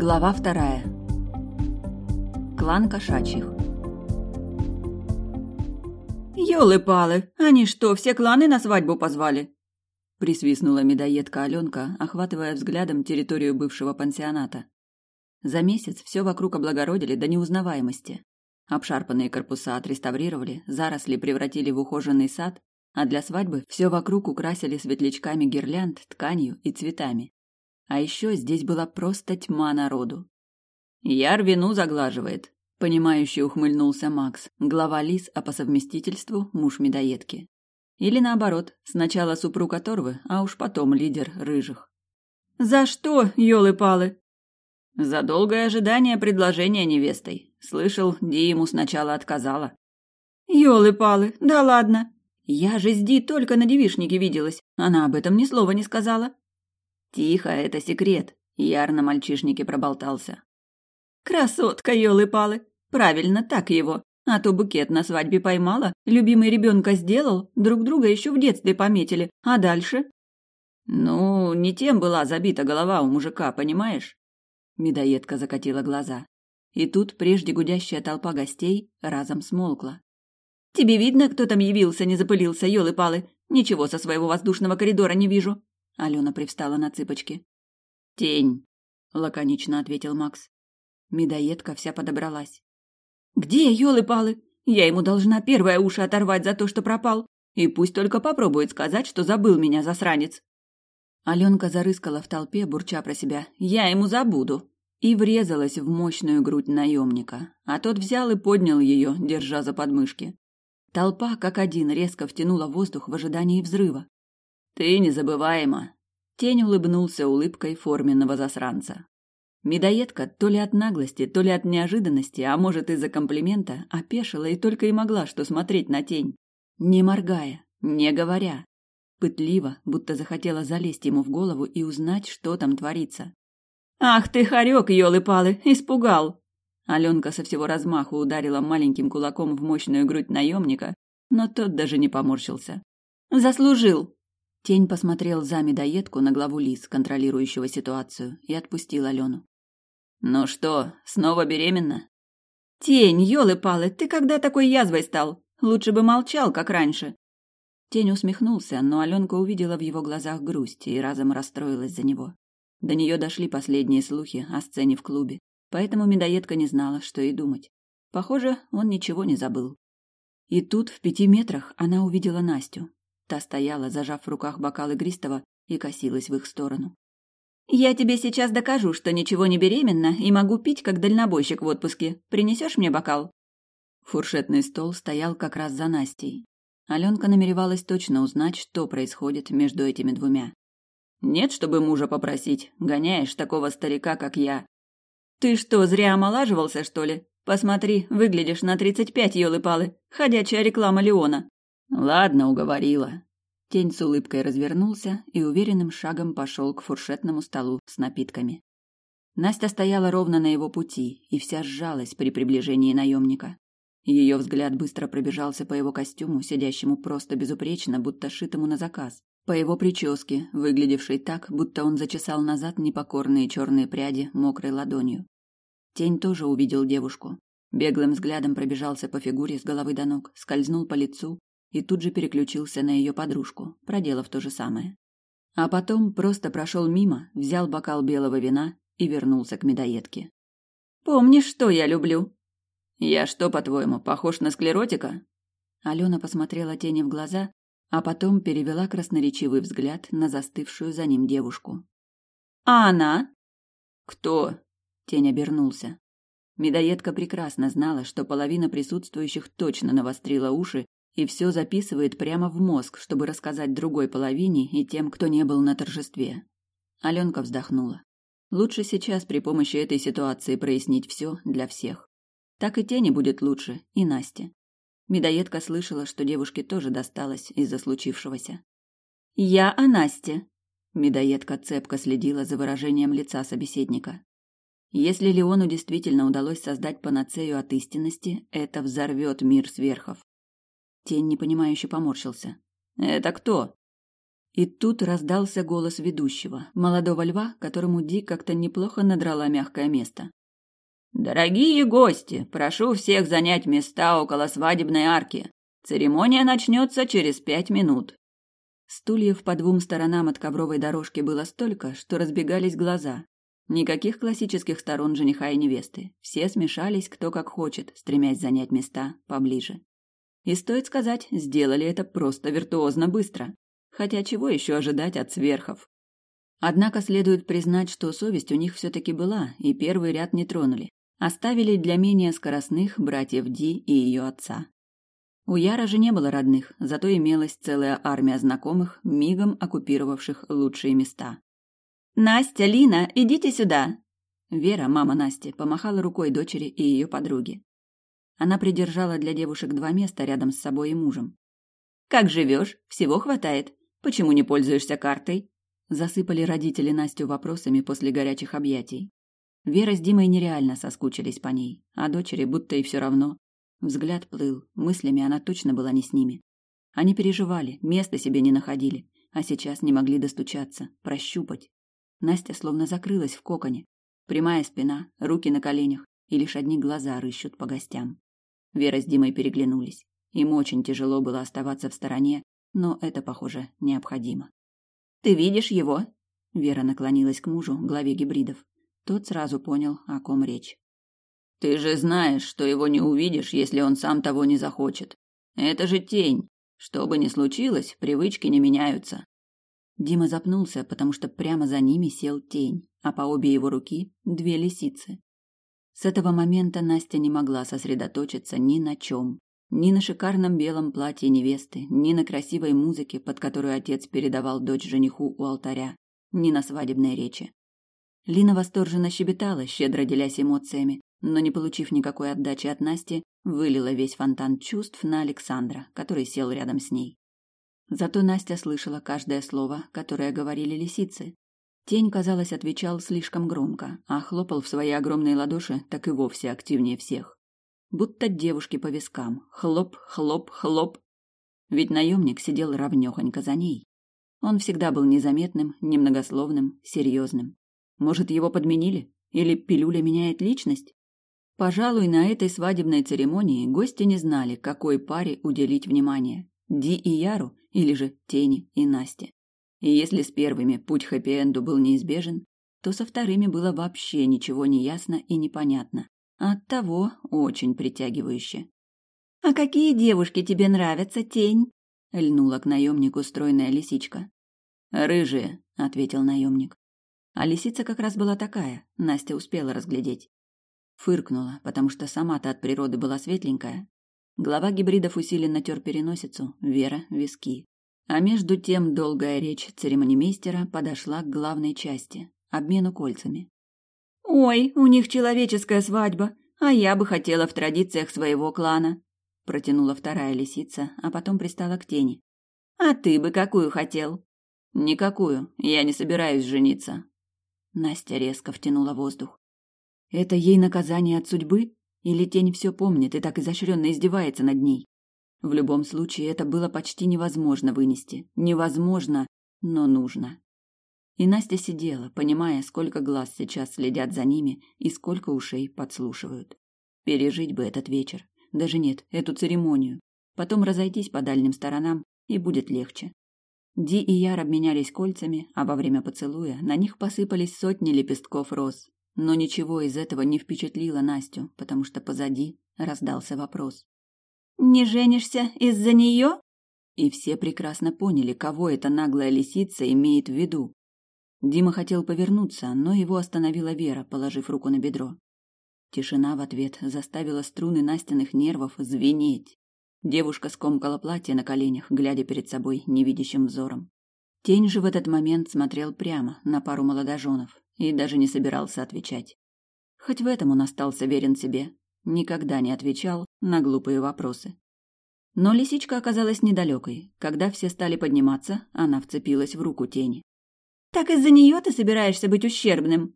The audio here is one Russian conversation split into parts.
Глава вторая. Клан кошачьих. «Ёлы-палы, они что, все кланы на свадьбу позвали?» Присвистнула медоедка Аленка, охватывая взглядом территорию бывшего пансионата. За месяц все вокруг облагородили до неузнаваемости. Обшарпанные корпуса отреставрировали, заросли превратили в ухоженный сад, а для свадьбы все вокруг украсили светлячками гирлянд, тканью и цветами. А еще здесь была просто тьма народу. Яр вину заглаживает, понимающе ухмыльнулся Макс, глава Лис, а по совместительству муж медоедки. Или наоборот, сначала супруг оторвы, а уж потом лидер рыжих. «За что, елы-палы?» «За долгое ожидание предложения невестой. Слышал, Ди ему сначала отказала». «Елы-палы, да ладно. Я же с Ди только на девишнике виделась. Она об этом ни слова не сказала». Тихо, это секрет, Яр на мальчишнике проболтался. Красотка, ёлы-палы. Правильно, так его. А то букет на свадьбе поймала, любимый ребенка сделал, друг друга еще в детстве пометили. А дальше? Ну, не тем была забита голова у мужика, понимаешь? Медоедка закатила глаза. И тут прежде гудящая толпа гостей разом смолкла. «Тебе видно, кто там явился, не запылился, ёлы-палы? Ничего со своего воздушного коридора не вижу. Алена привстала на цыпочки. «Тень», — лаконично ответил Макс. Медоедка вся подобралась. «Где, елы-палы? Я ему должна первое уши оторвать за то, что пропал. И пусть только попробует сказать, что забыл меня, засранец». Аленка зарыскала в толпе, бурча про себя. «Я ему забуду!» И врезалась в мощную грудь наемника, а тот взял и поднял ее, держа за подмышки. Толпа, как один, резко втянула воздух в ожидании взрыва. «Ты незабываема!» Тень улыбнулся улыбкой форменного засранца. Медоедка то ли от наглости, то ли от неожиданности, а может из-за комплимента, опешила и только и могла что смотреть на тень. Не моргая, не говоря. Пытливо, будто захотела залезть ему в голову и узнать, что там творится. «Ах ты, хорек, елы-палы, испугал!» Аленка со всего размаху ударила маленьким кулаком в мощную грудь наемника, но тот даже не поморщился. «Заслужил!» Тень посмотрел за медоедку на главу Лис, контролирующего ситуацию, и отпустил Алену. «Ну что, снова беременна?» «Тень, елы-палы, ты когда такой язвой стал? Лучше бы молчал, как раньше». Тень усмехнулся, но Аленка увидела в его глазах грусть и разом расстроилась за него. До нее дошли последние слухи о сцене в клубе, поэтому медоедка не знала, что и думать. Похоже, он ничего не забыл. И тут, в пяти метрах, она увидела Настю, Та стояла, зажав в руках бокал игристого, и косилась в их сторону. «Я тебе сейчас докажу, что ничего не беременна и могу пить, как дальнобойщик в отпуске. Принесешь мне бокал?» Фуршетный стол стоял как раз за Настей. Аленка намеревалась точно узнать, что происходит между этими двумя. «Нет, чтобы мужа попросить. Гоняешь такого старика, как я». «Ты что, зря омолаживался, что ли? Посмотри, выглядишь на тридцать пять, елы-палы. Ходячая реклама Леона». Ладно, уговорила. Тень с улыбкой развернулся и уверенным шагом пошел к фуршетному столу с напитками. Настя стояла ровно на его пути и вся сжалась при приближении наемника. Ее взгляд быстро пробежался по его костюму, сидящему просто безупречно, будто шитому на заказ, по его прическе, выглядевшей так, будто он зачесал назад непокорные черные пряди мокрой ладонью. Тень тоже увидел девушку. Беглым взглядом пробежался по фигуре с головы до ног, скользнул по лицу и тут же переключился на ее подружку, проделав то же самое. А потом просто прошел мимо, взял бокал белого вина и вернулся к медоедке. «Помнишь, что я люблю?» «Я что, по-твоему, похож на склеротика?» Алена посмотрела тени в глаза, а потом перевела красноречивый взгляд на застывшую за ним девушку. «А она?» «Кто?» – тень обернулся. Медоедка прекрасно знала, что половина присутствующих точно навострила уши и все записывает прямо в мозг, чтобы рассказать другой половине и тем, кто не был на торжестве. Аленка вздохнула. Лучше сейчас при помощи этой ситуации прояснить все для всех. Так и тени будет лучше, и Насте. Медоедка слышала, что девушке тоже досталось из-за случившегося. «Я о Насте», Медоедка цепко следила за выражением лица собеседника. Если Леону действительно удалось создать панацею от истинности, это взорвет мир сверхов. Тень непонимающе поморщился. «Это кто?» И тут раздался голос ведущего, молодого льва, которому Ди как-то неплохо надрала мягкое место. «Дорогие гости, прошу всех занять места около свадебной арки. Церемония начнется через пять минут». Стульев по двум сторонам от ковровой дорожки было столько, что разбегались глаза. Никаких классических сторон жениха и невесты. Все смешались кто как хочет, стремясь занять места поближе. И стоит сказать, сделали это просто виртуозно быстро. Хотя чего еще ожидать от сверхов? Однако следует признать, что совесть у них все-таки была, и первый ряд не тронули. Оставили для менее скоростных братьев Ди и ее отца. У Яра же не было родных, зато имелась целая армия знакомых, мигом оккупировавших лучшие места. «Настя, Лина, идите сюда!» Вера, мама Насти, помахала рукой дочери и ее подруге. Она придержала для девушек два места рядом с собой и мужем. «Как живешь? Всего хватает. Почему не пользуешься картой?» Засыпали родители Настю вопросами после горячих объятий. Вера с Димой нереально соскучились по ней, а дочери будто и все равно. Взгляд плыл, мыслями она точно была не с ними. Они переживали, места себе не находили, а сейчас не могли достучаться, прощупать. Настя словно закрылась в коконе. Прямая спина, руки на коленях, и лишь одни глаза рыщут по гостям. Вера с Димой переглянулись. Им очень тяжело было оставаться в стороне, но это, похоже, необходимо. «Ты видишь его?» Вера наклонилась к мужу, главе гибридов. Тот сразу понял, о ком речь. Ты же знаешь, что его не увидишь, если он сам того не захочет. Это же тень. Что бы ни случилось, привычки не меняются. Дима запнулся, потому что прямо за ними сел тень, а по обе его руки две лисицы. С этого момента Настя не могла сосредоточиться ни на чем. Ни на шикарном белом платье невесты, ни на красивой музыке, под которую отец передавал дочь жениху у алтаря, ни на свадебной речи. Лина восторженно щебетала, щедро делясь эмоциями, но, не получив никакой отдачи от Насти, вылила весь фонтан чувств на Александра, который сел рядом с ней. Зато Настя слышала каждое слово, которое говорили лисицы. Тень, казалось, отвечал слишком громко, а хлопал в свои огромные ладоши так и вовсе активнее всех. Будто девушки по вискам. Хлоп, хлоп, хлоп. Ведь наемник сидел равнёхонько за ней. Он всегда был незаметным, немногословным, серьезным. Может, его подменили? Или пилюля меняет личность? Пожалуй, на этой свадебной церемонии гости не знали, какой паре уделить внимание – Ди и Яру или же Тени и Насте. И если с первыми путь хэппи-энду был неизбежен, то со вторыми было вообще ничего не ясно и непонятно. Оттого очень притягивающе. «А какие девушки тебе нравятся, Тень?» – льнула к наемнику стройная лисичка. «Рыжие», – ответил наемник. А лисица как раз была такая, Настя успела разглядеть. Фыркнула, потому что сама-то от природы была светленькая. Глава гибридов усиленно тер переносицу, Вера — виски. А между тем долгая речь церемонимейстера подошла к главной части — обмену кольцами. «Ой, у них человеческая свадьба, а я бы хотела в традициях своего клана», — протянула вторая лисица, а потом пристала к тени. «А ты бы какую хотел?» «Никакую, я не собираюсь жениться», Настя резко втянула воздух. Это ей наказание от судьбы? Или тень все помнит и так изощренно издевается над ней? В любом случае, это было почти невозможно вынести. Невозможно, но нужно. И Настя сидела, понимая, сколько глаз сейчас следят за ними и сколько ушей подслушивают. Пережить бы этот вечер. Даже нет, эту церемонию. Потом разойтись по дальним сторонам, и будет легче. Ди и Яр обменялись кольцами, а во время поцелуя на них посыпались сотни лепестков роз. Но ничего из этого не впечатлило Настю, потому что позади раздался вопрос. «Не женишься из-за нее?» И все прекрасно поняли, кого эта наглая лисица имеет в виду. Дима хотел повернуться, но его остановила Вера, положив руку на бедро. Тишина в ответ заставила струны Настиных нервов звенеть. Девушка скомкала платье на коленях, глядя перед собой невидящим взором. Тень же в этот момент смотрел прямо на пару молодоженов и даже не собирался отвечать. Хоть в этом он остался верен себе, никогда не отвечал на глупые вопросы. Но лисичка оказалась недалекой. Когда все стали подниматься, она вцепилась в руку тени. «Так из-за нее ты собираешься быть ущербным?»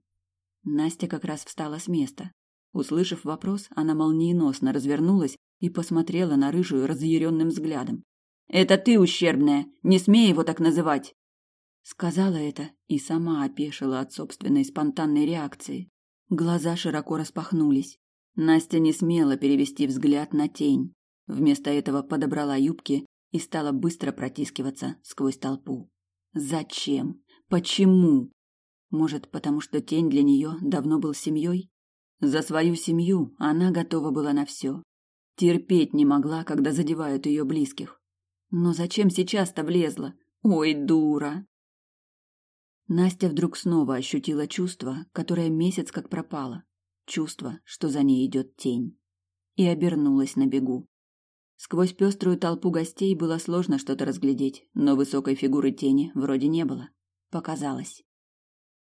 Настя как раз встала с места. Услышав вопрос, она молниеносно развернулась и посмотрела на рыжую разъяренным взглядом. «Это ты ущербная! Не смей его так называть!» Сказала это и сама опешила от собственной спонтанной реакции. Глаза широко распахнулись. Настя не смела перевести взгляд на тень. Вместо этого подобрала юбки и стала быстро протискиваться сквозь толпу. Зачем? Почему? Может, потому что тень для нее давно был семьей? За свою семью она готова была на все. Терпеть не могла, когда задевают ее близких. Но зачем сейчас-то влезла? Ой, дура! Настя вдруг снова ощутила чувство, которое месяц как пропало. Чувство, что за ней идет тень. И обернулась на бегу. Сквозь пеструю толпу гостей было сложно что-то разглядеть, но высокой фигуры тени вроде не было. Показалось.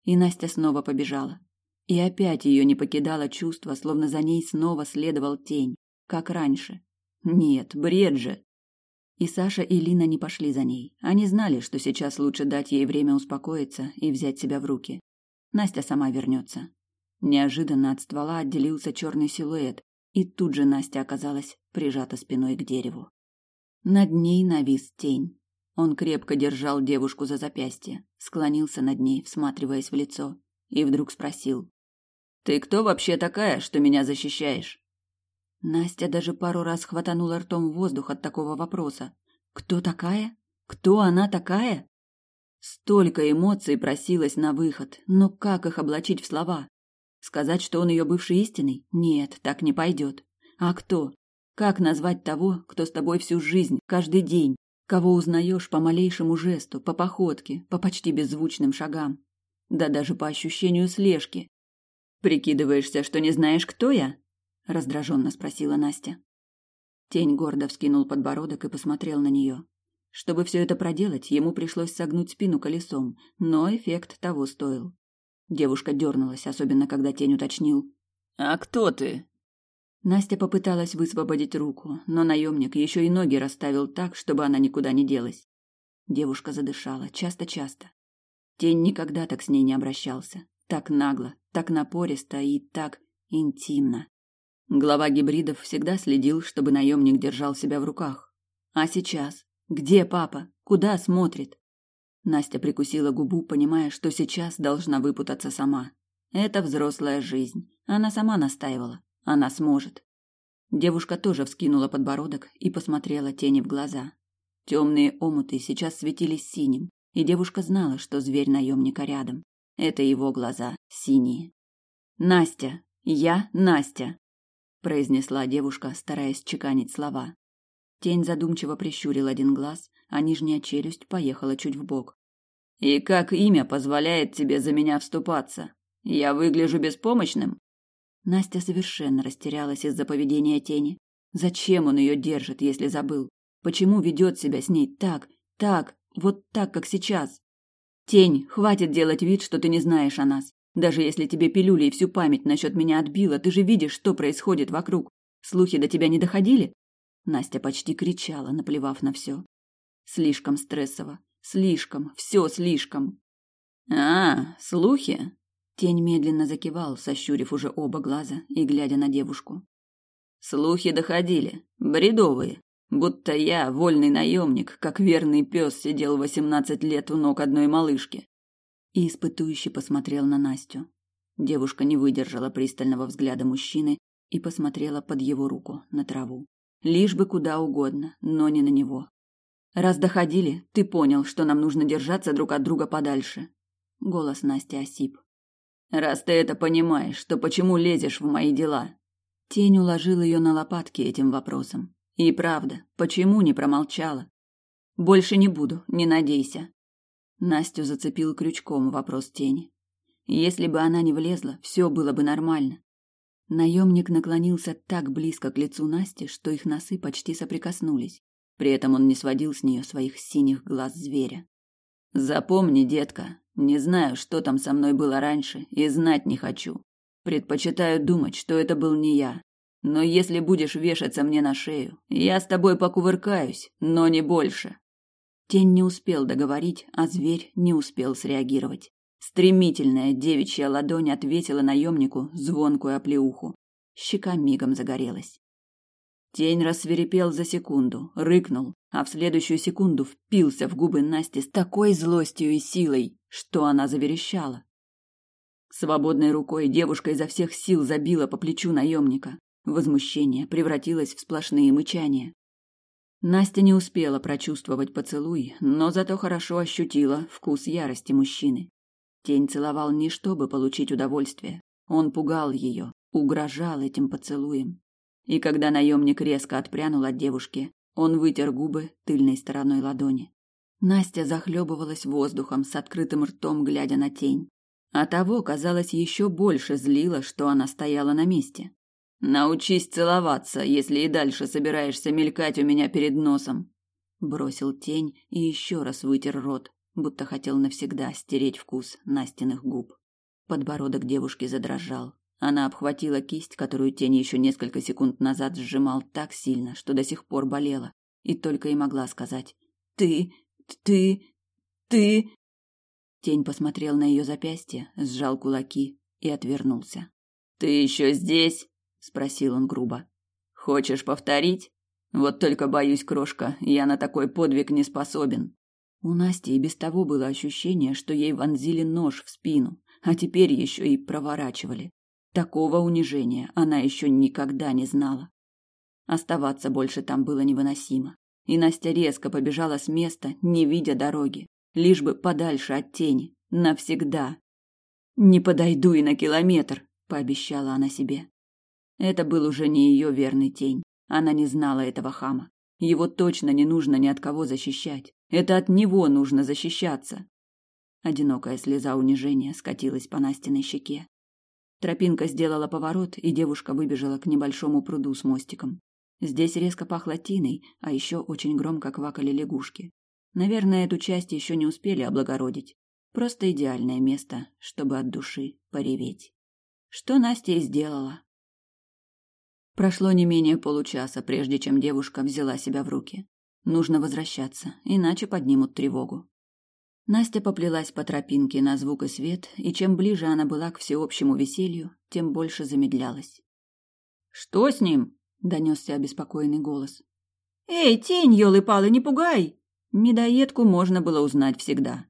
И Настя снова побежала. И опять ее не покидало чувство, словно за ней снова следовал тень, как раньше. Нет, бред же. И Саша и Лина не пошли за ней. Они знали, что сейчас лучше дать ей время успокоиться и взять себя в руки. Настя сама вернется. Неожиданно от ствола отделился черный силуэт, и тут же Настя оказалась прижата спиной к дереву. Над ней навис тень. Он крепко держал девушку за запястье, склонился над ней, всматриваясь в лицо, и вдруг спросил: "Ты кто вообще такая, что меня защищаешь?" Настя даже пару раз хватанула ртом воздух от такого вопроса. Кто такая? Кто она такая? Столько эмоций просилось на выход, но как их облачить в слова? Сказать, что он ее бывший истинный? Нет, так не пойдет. А кто? Как назвать того, кто с тобой всю жизнь, каждый день, кого узнаешь по малейшему жесту, по походке, по почти беззвучным шагам? Да даже по ощущению слежки. Прикидываешься, что не знаешь, кто я? раздраженно спросила Настя. Тень гордо вскинул подбородок и посмотрел на нее. Чтобы все это проделать, ему пришлось согнуть спину колесом, но эффект того стоил. Девушка дернулась, особенно когда тень уточнил. «А кто ты?» Настя попыталась высвободить руку, но наемник еще и ноги расставил так, чтобы она никуда не делась. Девушка задышала, часто-часто. Тень никогда так с ней не обращался. Так нагло, так напористо и так интимно. Глава гибридов всегда следил, чтобы наемник держал себя в руках. А сейчас? Где папа? Куда смотрит? Настя прикусила губу, понимая, что сейчас должна выпутаться сама. Это взрослая жизнь. Она сама настаивала. Она сможет. Девушка тоже вскинула подбородок и посмотрела тени в глаза. Темные омуты сейчас светились синим, и девушка знала, что зверь наемника рядом. Это его глаза, синие. «Настя! Я Настя!» произнесла девушка, стараясь чеканить слова. Тень задумчиво прищурил один глаз, а нижняя челюсть поехала чуть вбок. «И как имя позволяет тебе за меня вступаться? Я выгляжу беспомощным?» Настя совершенно растерялась из-за поведения тени. Зачем он ее держит, если забыл? Почему ведет себя с ней так, так, вот так, как сейчас? Тень, хватит делать вид, что ты не знаешь о нас. Даже если тебе пилюли и всю память насчет меня отбила, ты же видишь, что происходит вокруг. Слухи до тебя не доходили? Настя почти кричала, наплевав на все. Слишком стрессово. Слишком. Все слишком. А, слухи? Тень медленно закивал, сощурив уже оба глаза и глядя на девушку. Слухи доходили. Бредовые. Будто я, вольный наемник, как верный пес, сидел восемнадцать лет у ног одной малышки. И испытующе посмотрел на Настю. Девушка не выдержала пристального взгляда мужчины и посмотрела под его руку на траву. Лишь бы куда угодно, но не на него. Раз доходили, ты понял, что нам нужно держаться друг от друга подальше. Голос Насти осип. Раз ты это понимаешь, то почему лезешь в мои дела? Тень уложил ее на лопатки этим вопросом. И правда, почему не промолчала? Больше не буду, не надейся. Настю зацепил крючком вопрос тени. Если бы она не влезла, все было бы нормально. Наемник наклонился так близко к лицу Насти, что их носы почти соприкоснулись. При этом он не сводил с нее своих синих глаз зверя. Запомни, детка, не знаю, что там со мной было раньше, и знать не хочу. Предпочитаю думать, что это был не я. Но если будешь вешаться мне на шею, я с тобой покувыркаюсь, но не больше. Тень не успел договорить, а зверь не успел среагировать. Стремительная девичья ладонь ответила наемнику звонкую оплеуху. Щека мигом загорелась. Тень рассверепел за секунду, рыкнул, а в следующую секунду впился в губы Насти с такой злостью и силой, что она заверещала. Свободной рукой девушка изо всех сил забила по плечу наемника. Возмущение превратилось в сплошные мычания. Настя не успела прочувствовать поцелуй, но зато хорошо ощутила вкус ярости мужчины. Тень целовал не чтобы получить удовольствие. Он пугал ее, угрожал этим поцелуем. И когда наемник резко отпрянул от девушки, он вытер губы тыльной стороной ладони. Настя захлебывалась воздухом с открытым ртом, глядя на тень. А того, казалось, еще больше злило, что она стояла на месте. «Научись целоваться, если и дальше собираешься мелькать у меня перед носом», бросил тень и еще раз вытер рот, будто хотел навсегда стереть вкус Настиных губ. Подбородок девушки задрожал. Она обхватила кисть, которую тень еще несколько секунд назад сжимал так сильно, что до сих пор болела, и только и могла сказать «Ты, ты, ты...» Тень посмотрел на ее запястье, сжал кулаки и отвернулся. «Ты еще здесь?» — спросил он грубо. «Хочешь повторить? Вот только боюсь, крошка, я на такой подвиг не способен». У Насти и без того было ощущение, что ей вонзили нож в спину, а теперь еще и проворачивали. Такого унижения она еще никогда не знала. Оставаться больше там было невыносимо, и Настя резко побежала с места, не видя дороги, лишь бы подальше от тени, навсегда. «Не подойду и на километр», — пообещала она себе. Это был уже не ее верный тень. Она не знала этого хама. Его точно не нужно ни от кого защищать. Это от него нужно защищаться. Одинокая слеза унижения скатилась по Настиной щеке. Тропинка сделала поворот, и девушка выбежала к небольшому пруду с мостиком. Здесь резко пахло тиной, а еще очень громко квакали лягушки. Наверное, эту часть еще не успели облагородить. Просто идеальное место, чтобы от души пореветь. Что Настя и сделала. Прошло не менее получаса, прежде чем девушка взяла себя в руки. Нужно возвращаться, иначе поднимут тревогу. Настя поплелась по тропинке на звук и свет, и чем ближе она была к всеобщему веселью, тем больше замедлялась. «Что с ним?» — донесся обеспокоенный голос. «Эй, тень, елы-палы, не пугай!» Медоедку можно было узнать всегда.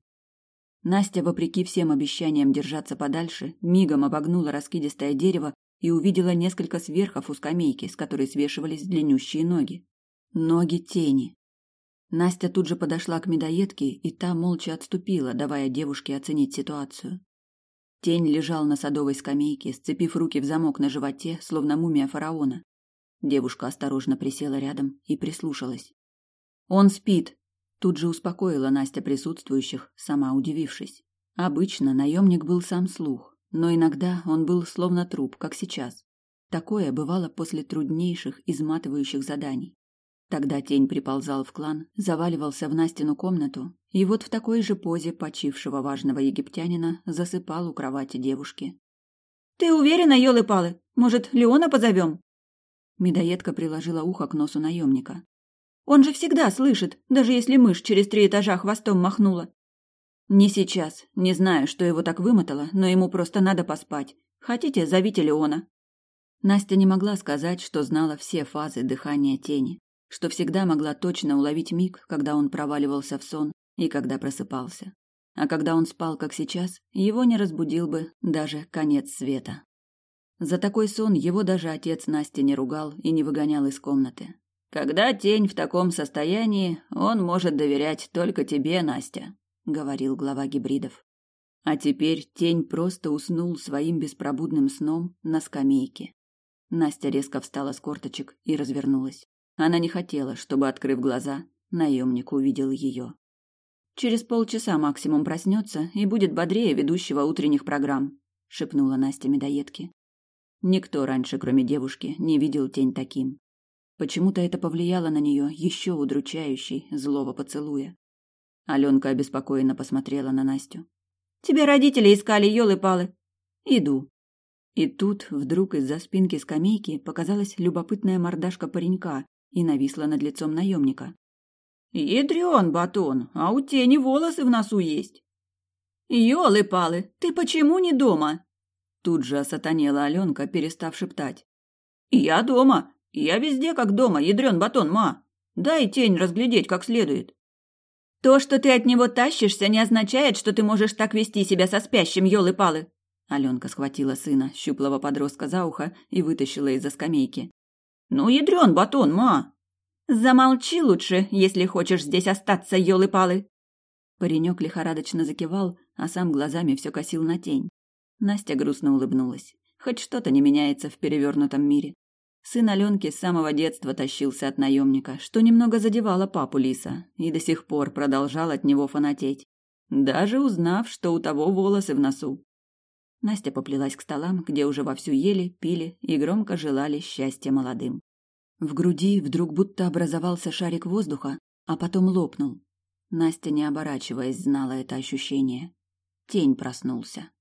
Настя, вопреки всем обещаниям держаться подальше, мигом обогнула раскидистое дерево и увидела несколько сверхов у скамейки, с которой свешивались длиннющие ноги. Ноги тени. Настя тут же подошла к медоедке, и та молча отступила, давая девушке оценить ситуацию. Тень лежал на садовой скамейке, сцепив руки в замок на животе, словно мумия фараона. Девушка осторожно присела рядом и прислушалась. «Он спит!» Тут же успокоила Настя присутствующих, сама удивившись. Обычно наемник был сам слух, но иногда он был словно труп, как сейчас. Такое бывало после труднейших, изматывающих заданий. Тогда тень приползал в клан, заваливался в Настину комнату, и вот в такой же позе почившего важного египтянина засыпал у кровати девушки. «Ты уверена, елы-палы? Может, Леона позовем?» Медоедка приложила ухо к носу наемника. «Он же всегда слышит, даже если мышь через три этажа хвостом махнула». «Не сейчас. Не знаю, что его так вымотало, но ему просто надо поспать. Хотите, зовите Леона». Настя не могла сказать, что знала все фазы дыхания тени что всегда могла точно уловить миг, когда он проваливался в сон и когда просыпался. А когда он спал, как сейчас, его не разбудил бы даже конец света. За такой сон его даже отец Насти не ругал и не выгонял из комнаты. Когда тень в таком состоянии, он может доверять только тебе, Настя, говорил глава гибридов. А теперь тень просто уснул своим беспробудным сном на скамейке. Настя резко встала с корточек и развернулась. Она не хотела, чтобы, открыв глаза, наемник увидел ее. Через полчаса максимум проснется и будет бодрее ведущего утренних программ, шепнула Настя медоедке. Никто раньше, кроме девушки, не видел тень таким. Почему-то это повлияло на нее еще удручающей злого поцелуя. Аленка обеспокоенно посмотрела на Настю. Тебя родители искали, елы-палы. Иду. И тут вдруг из-за спинки скамейки показалась любопытная мордашка паренька и нависла над лицом наемника. «Ядрен, батон, а у тени волосы в носу есть!» «Елы-палы, ты почему не дома?» Тут же осатанела Аленка, перестав шептать. «Я дома. Я везде как дома, ядрен батон, ма. Дай тень разглядеть как следует. То, что ты от него тащишься, не означает, что ты можешь так вести себя со спящим, ёлы-палы. Аленка схватила сына, щуплого подростка за ухо и вытащила из-за скамейки. Ну, ядрен батон, ма. Замолчи лучше, если хочешь здесь остаться, ёлы-палы. Паренек лихорадочно закивал, а сам глазами все косил на тень. Настя грустно улыбнулась. Хоть что-то не меняется в перевернутом мире. Сын Аленки с самого детства тащился от наемника, что немного задевало папу Лиса, и до сих пор продолжал от него фанатеть. Даже узнав, что у того волосы в носу. Настя поплелась к столам, где уже вовсю ели, пили и громко желали счастья молодым. В груди вдруг будто образовался шарик воздуха, а потом лопнул. Настя, не оборачиваясь, знала это ощущение. Тень проснулся.